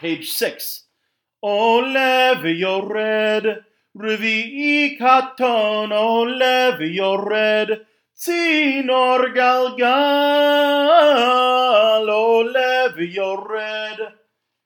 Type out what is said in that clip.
Page 6. Ole v'yored, revi'i katon, ole red, tzinor galgal, ole red.